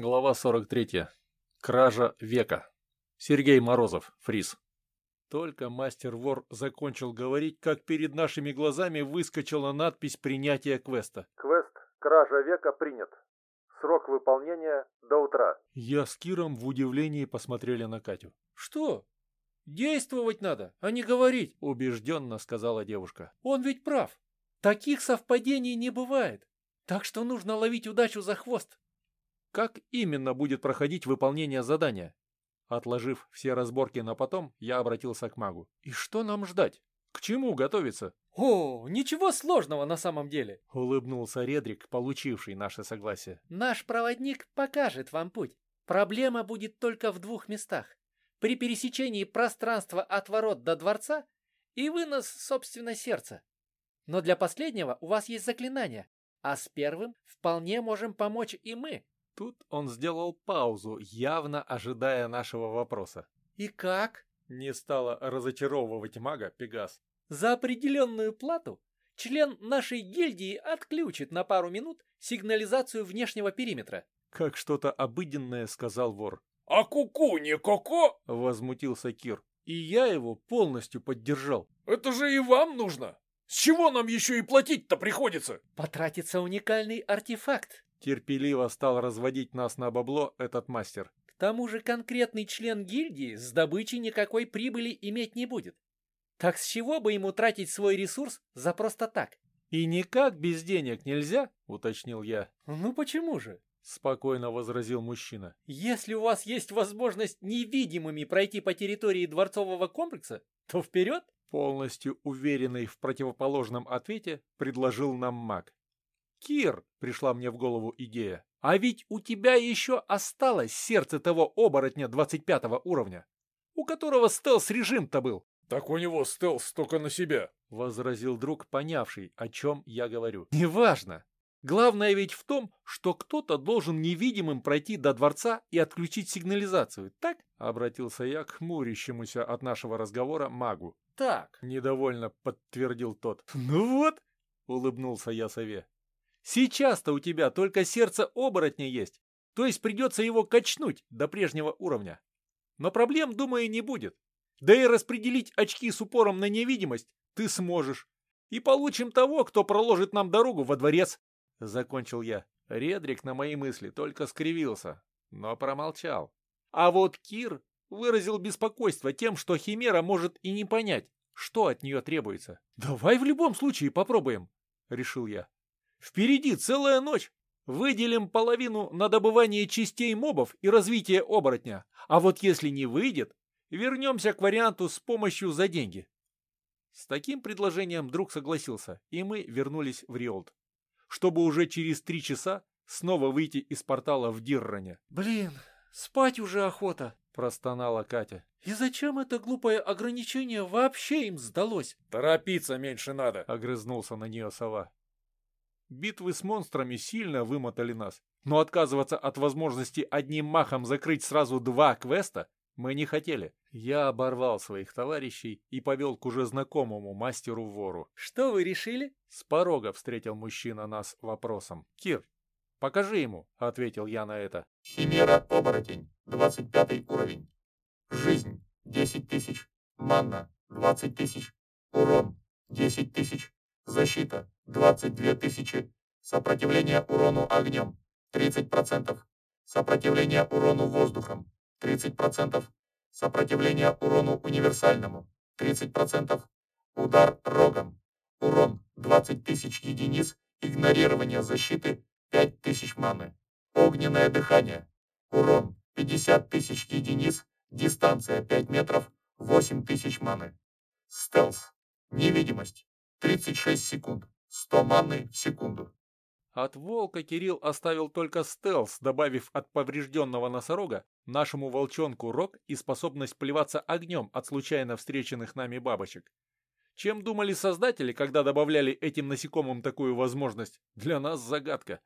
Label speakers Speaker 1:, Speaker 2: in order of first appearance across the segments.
Speaker 1: Глава 43. Кража века. Сергей Морозов, фриз. Только мастер-вор закончил говорить, как перед нашими глазами выскочила надпись принятия квеста.
Speaker 2: Квест «Кража века» принят. Срок выполнения до утра.
Speaker 1: Я с Киром в удивлении посмотрели на Катю.
Speaker 3: Что? Действовать надо, а не говорить,
Speaker 1: Убежденно сказала девушка.
Speaker 3: Он ведь прав. Таких совпадений не бывает. Так что нужно ловить удачу за хвост.
Speaker 1: Как именно будет проходить выполнение задания? Отложив все разборки на потом, я обратился к магу. И что нам ждать? К чему готовиться?
Speaker 3: О, ничего сложного на самом деле.
Speaker 1: Улыбнулся Редрик, получивший наше согласие.
Speaker 3: Наш проводник покажет вам путь. Проблема будет только в двух местах. При пересечении пространства от ворот до дворца и вынос, собственно, сердца. Но для последнего у вас есть заклинание, а с первым вполне можем помочь и мы.
Speaker 1: Тут он сделал паузу, явно ожидая нашего вопроса.
Speaker 3: И как?
Speaker 1: Не стала разочаровывать мага Пегас.
Speaker 3: За определенную плату член нашей гильдии отключит на пару минут сигнализацию внешнего периметра.
Speaker 1: Как что-то обыденное сказал вор.
Speaker 4: «А куку не коко?»
Speaker 1: Возмутился Кир. И я его полностью поддержал.
Speaker 4: «Это же и вам нужно! С чего нам еще и платить-то приходится?»
Speaker 3: Потратится уникальный артефакт.
Speaker 1: Терпеливо стал разводить нас на бабло этот мастер.
Speaker 3: К тому же конкретный член гильдии с добычей никакой прибыли иметь не будет. Так с чего бы ему тратить свой ресурс за просто так?
Speaker 1: И никак без денег нельзя, уточнил я.
Speaker 3: Ну почему же?
Speaker 1: Спокойно возразил мужчина.
Speaker 3: Если у вас есть возможность невидимыми пройти по территории дворцового комплекса, то вперед!
Speaker 1: Полностью уверенный в противоположном ответе, предложил нам маг. «Кир!» — пришла мне в голову идея. «А ведь у тебя еще осталось сердце того оборотня 25 уровня, у которого стелс-режим-то был».
Speaker 4: «Так у него стелс только на себя», —
Speaker 1: возразил друг, понявший, о чем я говорю. «Неважно. Главное ведь в том, что кто-то должен невидимым пройти до дворца и отключить сигнализацию, так?» — обратился я к хмурящемуся от нашего разговора магу.
Speaker 3: «Так», —
Speaker 1: недовольно подтвердил тот. «Ну вот», — улыбнулся я сове. Сейчас-то у тебя только сердце оборотня есть, то есть придется его качнуть до прежнего уровня. Но проблем, думаю, не будет. Да и распределить очки с упором на невидимость ты сможешь. И получим того, кто проложит нам дорогу во дворец. Закончил я. Редрик на мои мысли только скривился, но промолчал. А вот Кир выразил беспокойство тем, что Химера может и не понять, что от нее требуется. «Давай в любом случае попробуем», — решил я. Впереди целая ночь. Выделим половину на добывание частей мобов и развитие оборотня. А вот если не выйдет, вернемся к варианту с помощью за деньги. С таким предложением друг согласился, и мы вернулись в Риолт, чтобы уже через три часа снова выйти из портала в Дирране.
Speaker 3: «Блин, спать уже охота!»
Speaker 1: – простонала Катя.
Speaker 3: «И зачем это глупое ограничение вообще им сдалось?»
Speaker 4: «Торопиться меньше надо!»
Speaker 1: – огрызнулся на нее сова. Битвы с монстрами сильно вымотали нас, но отказываться от возможности одним махом закрыть сразу два квеста мы не хотели. Я оборвал своих товарищей и повел к уже знакомому мастеру-вору.
Speaker 3: «Что вы решили?»
Speaker 1: С порога встретил мужчина нас вопросом. «Кир, покажи ему», — ответил я на это.
Speaker 5: «Химера-оборотень, 25 уровень. Жизнь, 10 тысяч. Манна, 20 тысяч. Урон, 10 тысяч. Защита 22 тысячи. Сопротивление урону огнем 30%. Сопротивление урону воздухом 30%. Сопротивление урону универсальному 30%. Удар рогом. Урон 20 тысяч единиц. Игнорирование защиты 5 тысяч маны. Огненное дыхание. Урон 50 тысяч единиц. Дистанция 5 метров. 8 тысяч маны. Стелс. Невидимость. 36 секунд. 100 маны в секунду.
Speaker 1: От волка Кирилл оставил только стелс, добавив от поврежденного носорога нашему волчонку рог и способность плеваться огнем от случайно встреченных нами бабочек. Чем думали создатели, когда добавляли этим насекомым такую возможность, для нас загадка.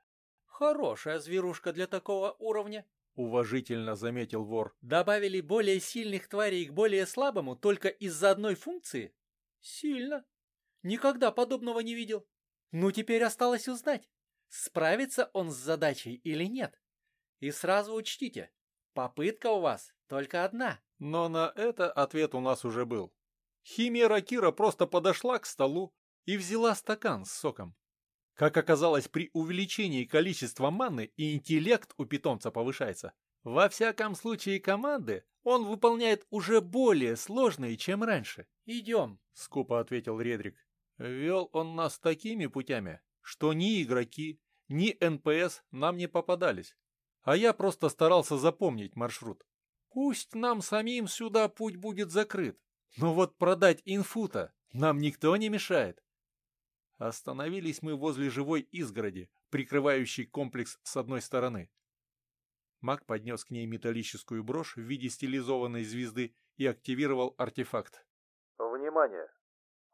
Speaker 3: «Хорошая зверушка для такого уровня», — уважительно заметил вор. «Добавили более сильных тварей к более слабому только из-за одной функции? Сильно. Никогда подобного не видел. Ну, теперь осталось узнать, справится он с задачей или нет. И сразу учтите, попытка у вас только одна.
Speaker 1: Но на это ответ у нас уже был. Химера Кира просто подошла к столу и взяла стакан с соком. Как оказалось, при увеличении количества маны и интеллект у питомца повышается. Во всяком случае команды он выполняет уже более сложные, чем раньше.
Speaker 3: Идем.
Speaker 1: — скупо ответил Редрик. Вел он нас такими путями, что ни игроки, ни НПС нам не попадались. А я просто старался запомнить маршрут. Пусть нам самим сюда путь будет закрыт, но вот продать инфу-то нам никто не мешает. Остановились мы возле живой изгороди, прикрывающей комплекс с одной стороны. Маг поднес к ней металлическую брошь в виде стилизованной звезды и активировал артефакт.
Speaker 2: Внимание!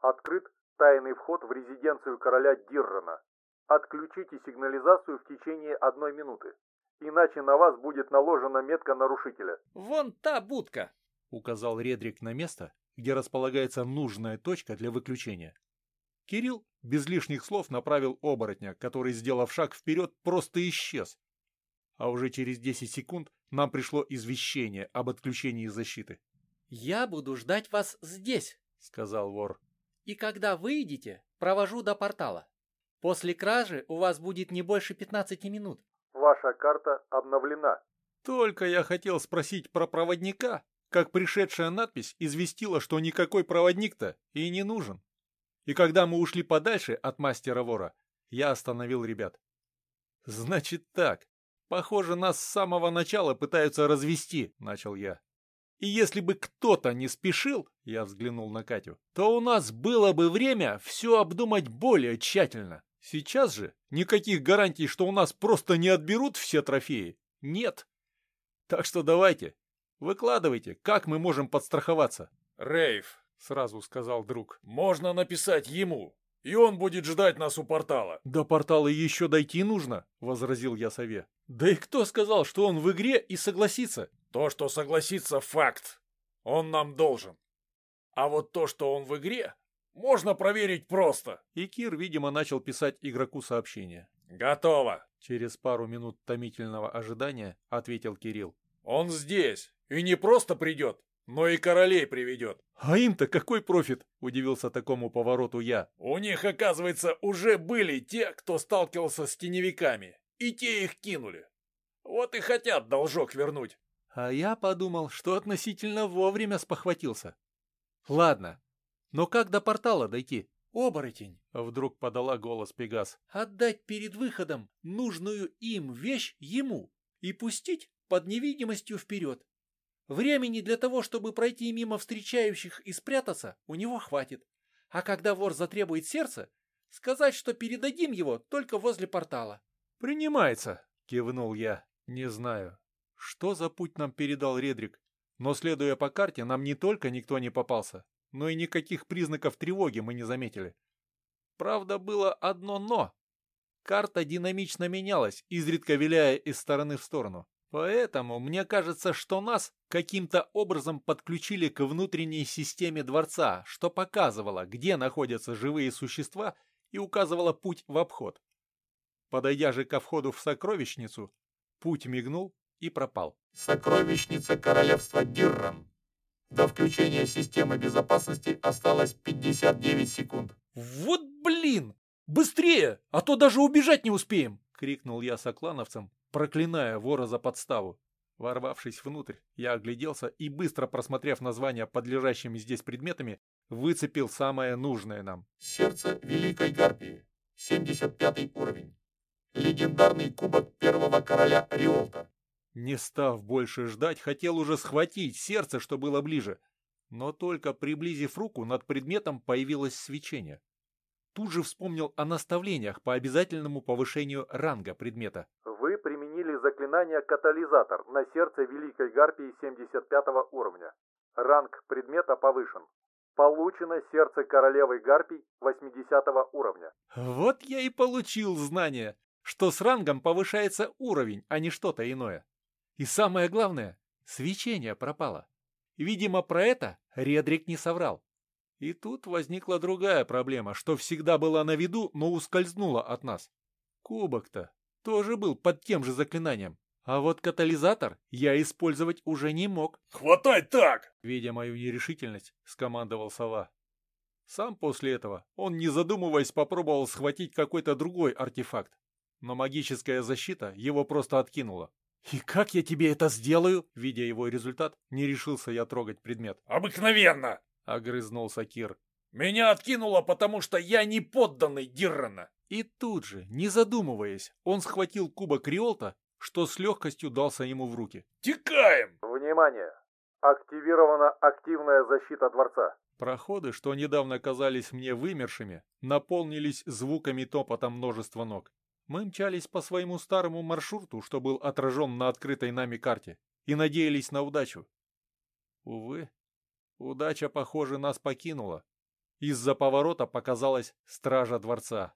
Speaker 2: Открыт тайный вход в резиденцию короля Диррона. Отключите сигнализацию в течение одной минуты, иначе на вас будет наложена метка нарушителя.
Speaker 3: Вон та будка,
Speaker 1: указал Редрик на место, где располагается нужная точка для выключения. Кирилл без лишних слов направил оборотня, который, сделав шаг вперед, просто исчез. А уже через 10 секунд нам пришло извещение об отключении защиты.
Speaker 3: «Я буду ждать вас здесь», —
Speaker 1: сказал вор.
Speaker 3: «И когда выйдете, провожу до портала. После кражи у вас будет не больше 15 минут».
Speaker 2: Ваша карта обновлена.
Speaker 1: Только я хотел спросить про проводника, как пришедшая надпись известила, что никакой проводник-то и не нужен. И когда мы ушли подальше от мастера вора, я остановил ребят. Значит так, похоже, нас с самого начала пытаются развести, начал я. И если бы кто-то не спешил, я взглянул на Катю, то у нас было бы время все обдумать более тщательно. Сейчас же никаких гарантий, что у нас просто не отберут все трофеи, нет. Так что давайте, выкладывайте, как мы можем подстраховаться.
Speaker 4: Рейв,
Speaker 1: сразу сказал друг.
Speaker 4: Можно написать ему, и он будет ждать нас у портала.
Speaker 1: До портала еще дойти нужно, возразил я сове. Да и кто сказал, что он в игре и согласится?
Speaker 4: То, что согласится, факт. Он нам должен. А вот то, что он в игре, можно проверить просто.
Speaker 1: И Кир, видимо, начал писать игроку сообщение.
Speaker 4: Готово.
Speaker 1: Через пару минут томительного ожидания ответил Кирилл.
Speaker 4: Он здесь. И не просто придет, но и королей приведет.
Speaker 1: А им-то какой профит? Удивился такому повороту я.
Speaker 4: У них, оказывается, уже были те, кто сталкивался с теневиками. И те их кинули. Вот и хотят должок вернуть.
Speaker 1: А я подумал, что относительно вовремя спохватился. Ладно, но как до портала дойти?
Speaker 3: Оборотень,
Speaker 1: вдруг подала голос Пегас.
Speaker 3: Отдать перед выходом нужную им вещь ему и пустить под невидимостью вперед. Времени для того, чтобы пройти мимо встречающих и спрятаться, у него хватит. А когда вор затребует сердце, сказать, что передадим его только возле портала.
Speaker 1: «Принимается», — кивнул я. «Не знаю, что за путь нам передал Редрик? Но следуя по карте, нам не только никто не попался, но и никаких признаков тревоги мы не заметили. Правда, было одно «но». Карта динамично менялась, изредка виляя из стороны в сторону. Поэтому мне кажется, что нас каким-то образом подключили к внутренней системе дворца, что показывало, где находятся живые существа и указывало путь в обход. Подойдя же ко входу в сокровищницу, путь мигнул, и пропал.
Speaker 5: Сокровищница королевства Дирран. До включения системы безопасности осталось 59 секунд.
Speaker 1: «Вот блин! Быстрее, а то даже убежать не успеем!» — крикнул я соклановцам, проклиная вора за подставу. Ворвавшись внутрь, я огляделся и, быстро просмотрев названия подлежащими здесь предметами, выцепил самое нужное нам.
Speaker 5: Сердце Великой Гарпии. 75 уровень. Легендарный кубок первого короля Риолта.
Speaker 1: Не став больше ждать, хотел уже схватить сердце, что было ближе. Но только приблизив руку, над предметом появилось свечение. Тут же вспомнил о наставлениях по обязательному повышению ранга предмета.
Speaker 2: Вы применили заклинание «Катализатор» на сердце Великой Гарпии 75 уровня. Ранг предмета повышен. Получено сердце королевы Гарпий 80 уровня.
Speaker 1: Вот я и получил знание, что с рангом повышается уровень, а не что-то иное. И самое главное, свечение пропало. Видимо, про это Редрик не соврал. И тут возникла другая проблема, что всегда была на виду, но ускользнула от нас. Кубок-то тоже был под тем же заклинанием, А вот катализатор я использовать уже не мог.
Speaker 4: «Хватай так!»
Speaker 1: Видя мою нерешительность, скомандовал сова. Сам после этого он, не задумываясь, попробовал схватить какой-то другой артефакт. Но магическая защита его просто откинула. «И как я тебе это сделаю?» Видя его результат, не решился я трогать предмет.
Speaker 4: «Обыкновенно!»
Speaker 1: — огрызнулся Кир.
Speaker 4: «Меня откинуло, потому что я не подданный Диррана!»
Speaker 1: И тут же, не задумываясь, он схватил кубок Риолта, что с легкостью дался ему в руки.
Speaker 4: «Текаем!»
Speaker 2: Внимание! Активирована активная защита дворца.
Speaker 1: Проходы, что недавно казались мне вымершими, наполнились звуками топота множества ног. Мы мчались по своему старому маршруту, что был отражен на открытой нами карте, и надеялись на удачу. Увы, удача, похоже, нас покинула. Из-за поворота показалась стража дворца.